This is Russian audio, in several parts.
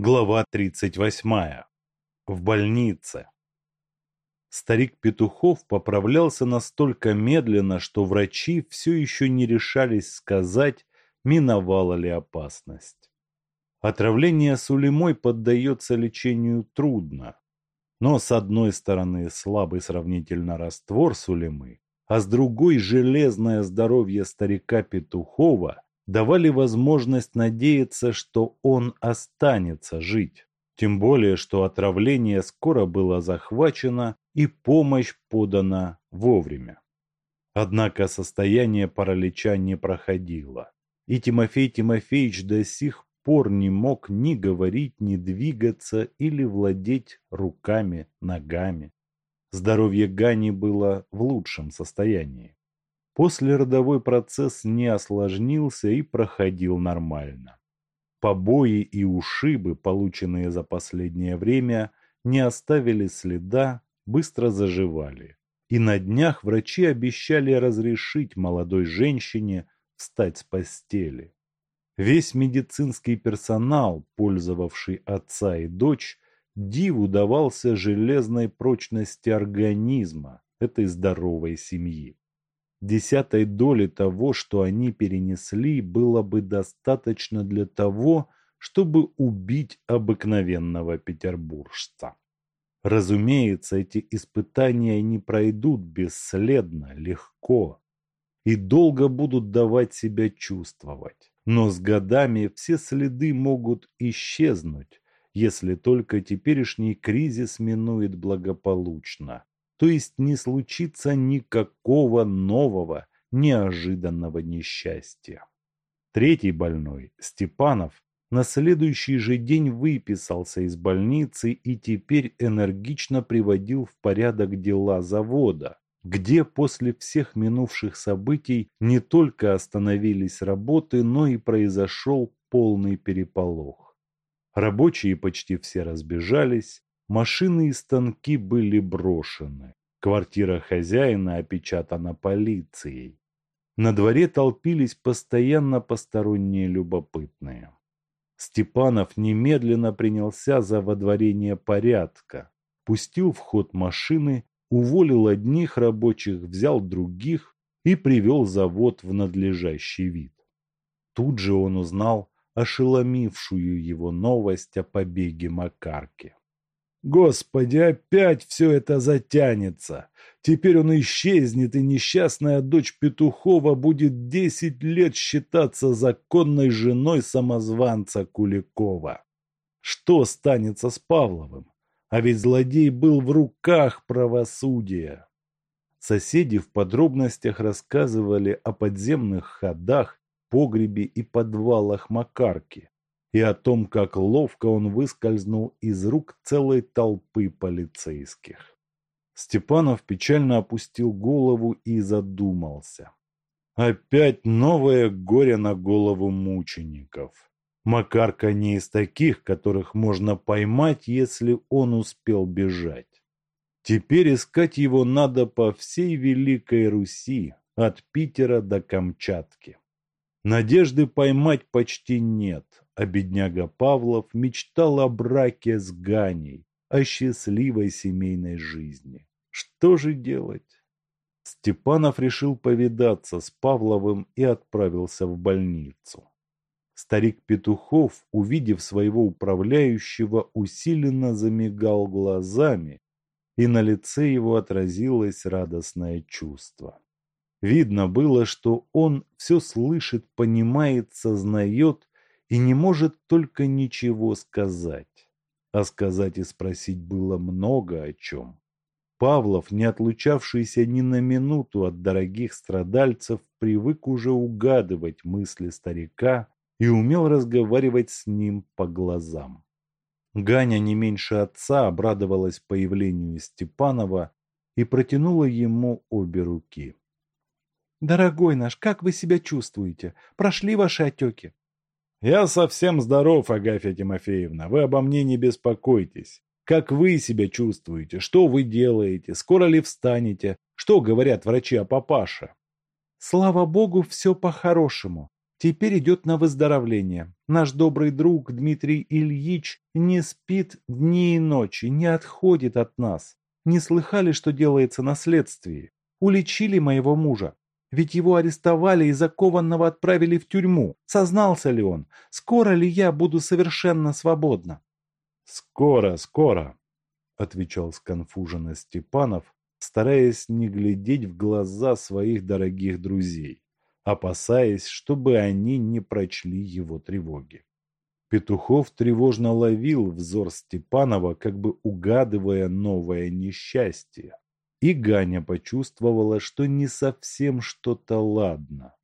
Глава 38. В больнице. Старик Петухов поправлялся настолько медленно, что врачи все еще не решались сказать, миновала ли опасность. Отравление сулемой поддается лечению трудно. Но с одной стороны слабый сравнительно раствор сулемы, а с другой железное здоровье старика Петухова – давали возможность надеяться, что он останется жить. Тем более, что отравление скоро было захвачено и помощь подана вовремя. Однако состояние паралича не проходило, и Тимофей Тимофеевич до сих пор не мог ни говорить, ни двигаться или владеть руками, ногами. Здоровье Гани было в лучшем состоянии. Послеродовой процесс не осложнился и проходил нормально. Побои и ушибы, полученные за последнее время, не оставили следа, быстро заживали. И на днях врачи обещали разрешить молодой женщине встать с постели. Весь медицинский персонал, пользовавший отца и дочь, диву давался железной прочности организма этой здоровой семьи. Десятой доли того, что они перенесли, было бы достаточно для того, чтобы убить обыкновенного петербуржца. Разумеется, эти испытания не пройдут бесследно, легко и долго будут давать себя чувствовать. Но с годами все следы могут исчезнуть, если только теперешний кризис минует благополучно, то есть не случится никакого нового, неожиданного несчастья. Третий больной, Степанов, на следующий же день выписался из больницы и теперь энергично приводил в порядок дела завода, где после всех минувших событий не только остановились работы, но и произошел полный переполох. Рабочие почти все разбежались, Машины и станки были брошены. Квартира хозяина опечатана полицией. На дворе толпились постоянно посторонние любопытные. Степанов немедленно принялся за водворение порядка, пустил в ход машины, уволил одних рабочих, взял других и привел завод в надлежащий вид. Тут же он узнал ошеломившую его новость о побеге Макарки. Господи, опять все это затянется. Теперь он исчезнет, и несчастная дочь Петухова будет десять лет считаться законной женой самозванца Куликова. Что станется с Павловым? А ведь злодей был в руках правосудия. Соседи в подробностях рассказывали о подземных ходах, погребе и подвалах Макарки и о том, как ловко он выскользнул из рук целой толпы полицейских. Степанов печально опустил голову и задумался. Опять новое горе на голову мучеников. Макарка не из таких, которых можно поймать, если он успел бежать. Теперь искать его надо по всей Великой Руси, от Питера до Камчатки. Надежды поймать почти нет, а бедняга Павлов мечтал о браке с Ганей, о счастливой семейной жизни. Что же делать? Степанов решил повидаться с Павловым и отправился в больницу. Старик Петухов, увидев своего управляющего, усиленно замигал глазами, и на лице его отразилось радостное чувство. Видно было, что он все слышит, понимает, сознает и не может только ничего сказать. А сказать и спросить было много о чем. Павлов, не отлучавшийся ни на минуту от дорогих страдальцев, привык уже угадывать мысли старика и умел разговаривать с ним по глазам. Ганя не меньше отца обрадовалась появлению Степанова и протянула ему обе руки. «Дорогой наш, как вы себя чувствуете? Прошли ваши отеки?» Я совсем здоров, Агафья Тимофеевна, вы обо мне не беспокойтесь. Как вы себя чувствуете? Что вы делаете? Скоро ли встанете? Что говорят врачи о папаше? Слава богу, все по-хорошему. Теперь идет на выздоровление. Наш добрый друг Дмитрий Ильич не спит дни и ночи, не отходит от нас. Не слыхали, что делается на следствии? Уличили моего мужа. Ведь его арестовали и закованного отправили в тюрьму. Сознался ли он? Скоро ли я буду совершенно свободна? Скоро, скоро, отвечал сконфуженно Степанов, стараясь не глядеть в глаза своих дорогих друзей опасаясь, чтобы они не прочли его тревоги. Петухов тревожно ловил взор Степанова, как бы угадывая новое несчастье. И Ганя почувствовала, что не совсем что-то ладно.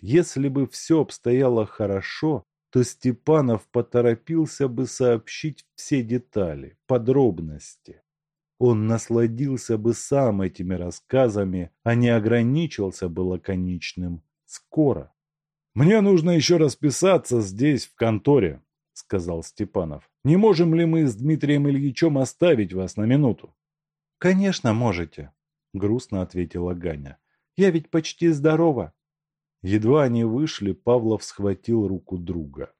Если бы все обстояло хорошо, то Степанов поторопился бы сообщить все детали, подробности он насладился бы сам этими рассказами, а не ограничился бы лаконичным «скоро». «Мне нужно еще расписаться здесь, в конторе», — сказал Степанов. «Не можем ли мы с Дмитрием Ильичем оставить вас на минуту?» «Конечно, можете», — грустно ответила Ганя. «Я ведь почти здорова». Едва они вышли, Павлов схватил руку друга.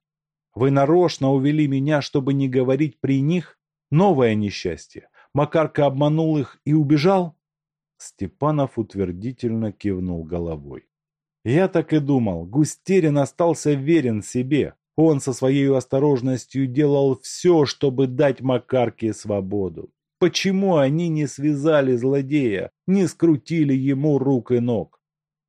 «Вы нарочно увели меня, чтобы не говорить при них? Новое несчастье. Макарка обманул их и убежал? Степанов утвердительно кивнул головой. Я так и думал, Густерин остался верен себе. Он со своей осторожностью делал все, чтобы дать Макарке свободу. Почему они не связали злодея, не скрутили ему рук и ног?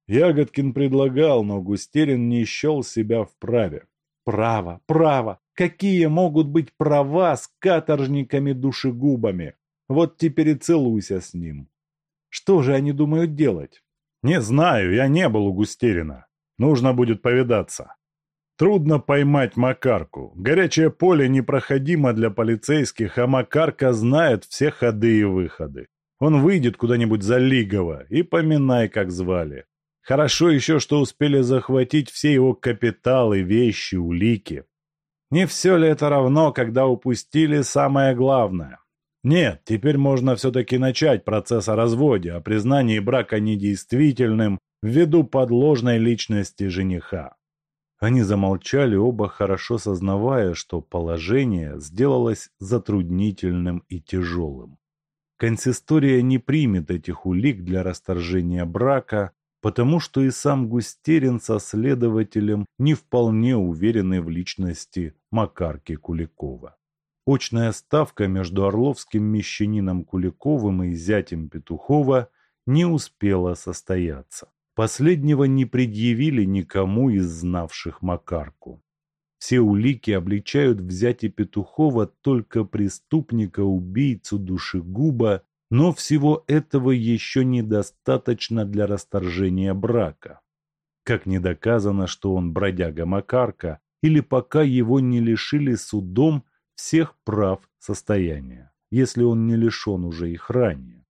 Ягодкин предлагал, но Густерин не счел себя вправе. Право, право. Какие могут быть права с каторжниками-душегубами? Вот теперь и целуйся с ним. Что же они думают делать? Не знаю, я не был у Густерина. Нужно будет повидаться. Трудно поймать Макарку. Горячее поле непроходимо для полицейских, а Макарка знает все ходы и выходы. Он выйдет куда-нибудь за Лигово и поминай, как звали. Хорошо еще, что успели захватить все его капиталы, вещи, улики. Не все ли это равно, когда упустили самое главное? Нет, теперь можно все-таки начать процесс о разводе, о признании брака недействительным ввиду подложной личности жениха. Они замолчали, оба хорошо сознавая, что положение сделалось затруднительным и тяжелым. Консистория не примет этих улик для расторжения брака, потому что и сам Густерин со следователем не вполне уверены в личности Макарки Куликова. Очная ставка между орловским мещанином Куликовым и зятем Петухова не успела состояться. Последнего не предъявили никому из знавших Макарку. Все улики обличают в зяте Петухова только преступника-убийцу душегуба, но всего этого еще недостаточно для расторжения брака. Как не доказано, что он бродяга Макарка, или пока его не лишили судом всех прав состояния, если он не лишен уже их ранее.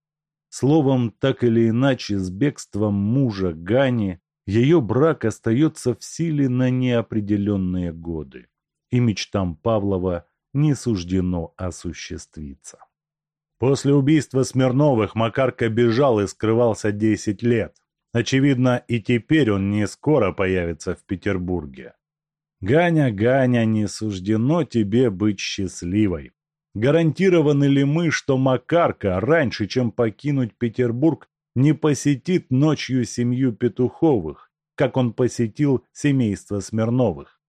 Словом, так или иначе, с бегством мужа Гани ее брак остается в силе на неопределенные годы, и мечтам Павлова не суждено осуществиться. После убийства Смирновых Макарка бежал и скрывался 10 лет. Очевидно, и теперь он не скоро появится в Петербурге. Ганя, Ганя, не суждено тебе быть счастливой. Гарантированы ли мы, что Макарка раньше, чем покинуть Петербург, не посетит ночью семью Петуховых, как он посетил семейство Смирновых?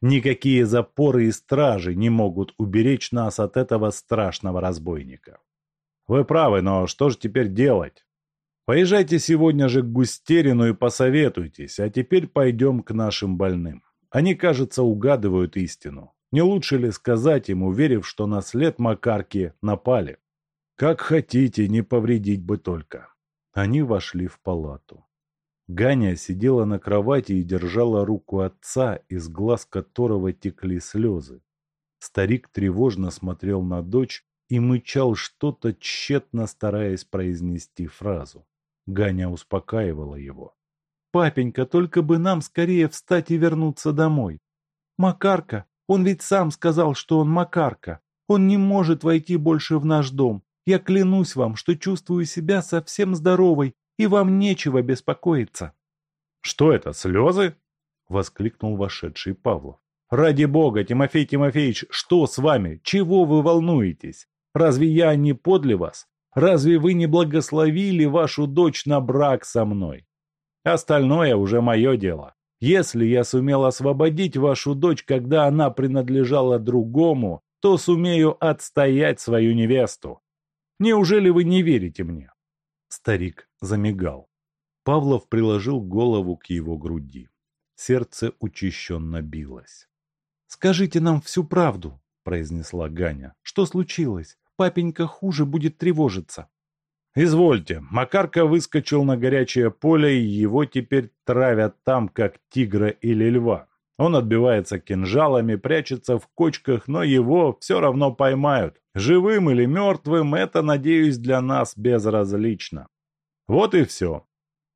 Никакие запоры и стражи не могут уберечь нас от этого страшного разбойника. Вы правы, но что же теперь делать? Поезжайте сегодня же к Густерину и посоветуйтесь, а теперь пойдем к нашим больным. Они, кажется, угадывают истину. Не лучше ли сказать им, уверив, что на след Макарки напали? Как хотите, не повредить бы только. Они вошли в палату. Ганя сидела на кровати и держала руку отца, из глаз которого текли слезы. Старик тревожно смотрел на дочь и мычал что-то, тщетно стараясь произнести фразу. Ганя успокаивала его. Папенька, только бы нам скорее встать и вернуться домой. Макарка, он ведь сам сказал, что он Макарка. Он не может войти больше в наш дом. Я клянусь вам, что чувствую себя совсем здоровой, и вам нечего беспокоиться. Что это, слезы? — воскликнул вошедший Павлов. «Ради бога, Тимофей Тимофеевич, что с вами? Чего вы волнуетесь? Разве я не подле вас? Разве вы не благословили вашу дочь на брак со мной? Остальное уже мое дело. Если я сумел освободить вашу дочь, когда она принадлежала другому, то сумею отстоять свою невесту. Неужели вы не верите мне?» Старик замигал. Павлов приложил голову к его груди. Сердце учащенно билось. «Скажите нам всю правду», — произнесла Ганя. «Что случилось? Папенька хуже будет тревожиться». «Извольте, Макарка выскочил на горячее поле, и его теперь травят там, как тигра или льва. Он отбивается кинжалами, прячется в кочках, но его все равно поймают. Живым или мертвым, это, надеюсь, для нас безразлично. Вот и все.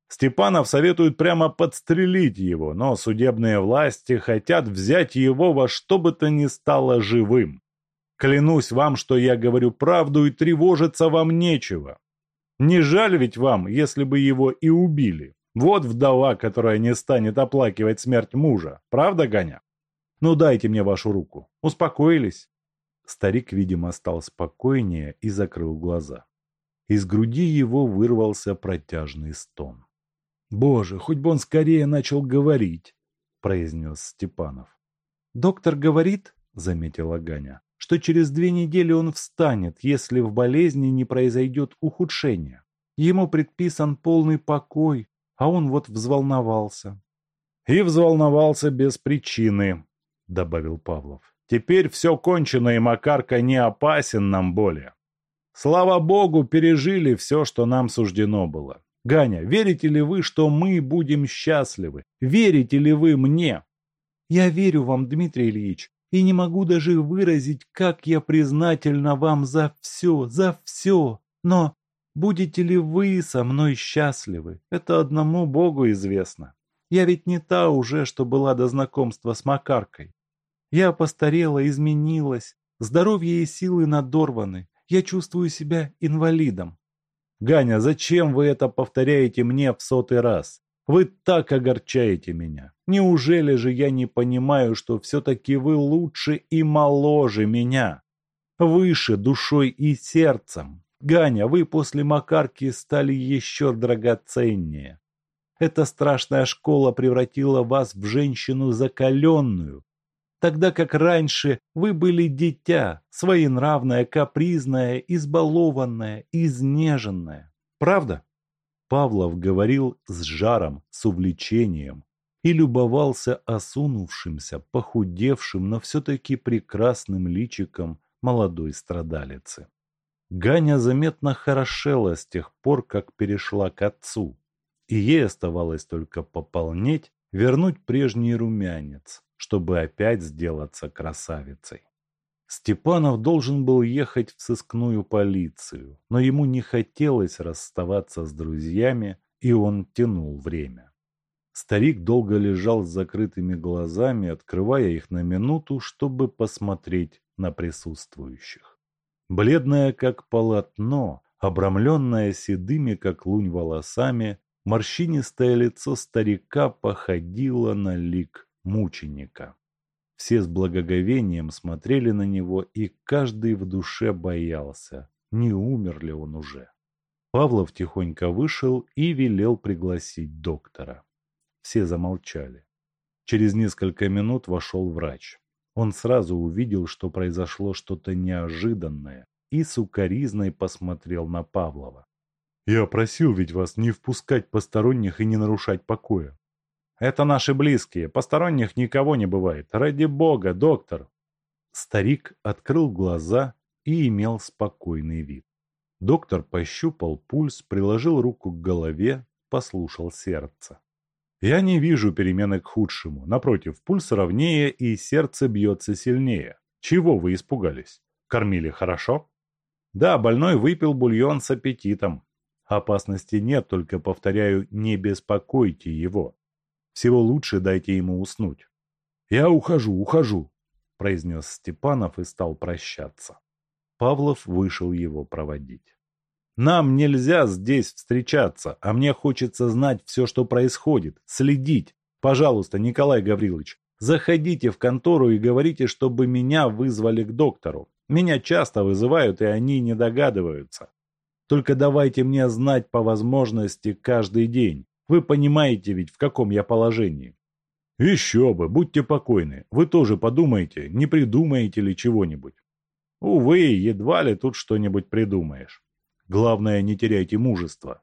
Степанов советует прямо подстрелить его, но судебные власти хотят взять его во что бы то ни стало живым. Клянусь вам, что я говорю правду и тревожиться вам нечего. Не жаль ведь вам, если бы его и убили. Вот вдова, которая не станет оплакивать смерть мужа. Правда, Ганя? Ну дайте мне вашу руку. Успокоились?» Старик, видимо, стал спокойнее и закрыл глаза. Из груди его вырвался протяжный стон. «Боже, хоть бы он скорее начал говорить!» – произнес Степанов. «Доктор говорит, – заметила Ганя, – что через две недели он встанет, если в болезни не произойдет ухудшения. Ему предписан полный покой, а он вот взволновался. «И взволновался без причины», — добавил Павлов. «Теперь все кончено, и Макарка не опасен нам более. Слава богу, пережили все, что нам суждено было. Ганя, верите ли вы, что мы будем счастливы? Верите ли вы мне?» «Я верю вам, Дмитрий Ильич, и не могу даже выразить, как я признательна вам за все, за все. Но Будете ли вы со мной счастливы, это одному Богу известно. Я ведь не та уже, что была до знакомства с Макаркой. Я постарела, изменилась, здоровье и силы надорваны, я чувствую себя инвалидом. Ганя, зачем вы это повторяете мне в сотый раз? Вы так огорчаете меня. Неужели же я не понимаю, что все-таки вы лучше и моложе меня? Выше душой и сердцем, Ганя, вы после Макарки стали еще драгоценнее. Эта страшная школа превратила вас в женщину закаленную, тогда как раньше вы были дитя, своенравное, капризное, избалованное, изнеженное. Правда? Павлов говорил с жаром, с увлечением и любовался осунувшимся, похудевшим, но все-таки прекрасным личиком молодой страдалицы. Ганя заметно хорошела с тех пор, как перешла к отцу, и ей оставалось только пополнеть, вернуть прежний румянец, чтобы опять сделаться красавицей. Степанов должен был ехать в сыскную полицию, но ему не хотелось расставаться с друзьями, и он тянул время. Старик долго лежал с закрытыми глазами, открывая их на минуту, чтобы посмотреть на присутствующих. Бледное, как полотно, обрамленное седыми, как лунь, волосами, морщинистое лицо старика походило на лик мученика. Все с благоговением смотрели на него, и каждый в душе боялся, не умер ли он уже. Павлов тихонько вышел и велел пригласить доктора. Все замолчали. Через несколько минут вошел врач. Он сразу увидел, что произошло что-то неожиданное, и сукоризной посмотрел на Павлова. «Я просил ведь вас не впускать посторонних и не нарушать покоя». «Это наши близкие, посторонних никого не бывает. Ради бога, доктор!» Старик открыл глаза и имел спокойный вид. Доктор пощупал пульс, приложил руку к голове, послушал сердце. Я не вижу перемены к худшему. Напротив, пульс ровнее и сердце бьется сильнее. Чего вы испугались? Кормили хорошо? Да, больной выпил бульон с аппетитом. Опасности нет, только, повторяю, не беспокойте его. Всего лучше дайте ему уснуть. Я ухожу, ухожу, произнес Степанов и стал прощаться. Павлов вышел его проводить. Нам нельзя здесь встречаться, а мне хочется знать все, что происходит, следить. Пожалуйста, Николай Гаврилович, заходите в контору и говорите, чтобы меня вызвали к доктору. Меня часто вызывают, и они не догадываются. Только давайте мне знать по возможности каждый день. Вы понимаете ведь, в каком я положении. Еще бы, будьте покойны. Вы тоже подумайте, не придумаете ли чего-нибудь. Увы, едва ли тут что-нибудь придумаешь. Главное, не теряйте мужества.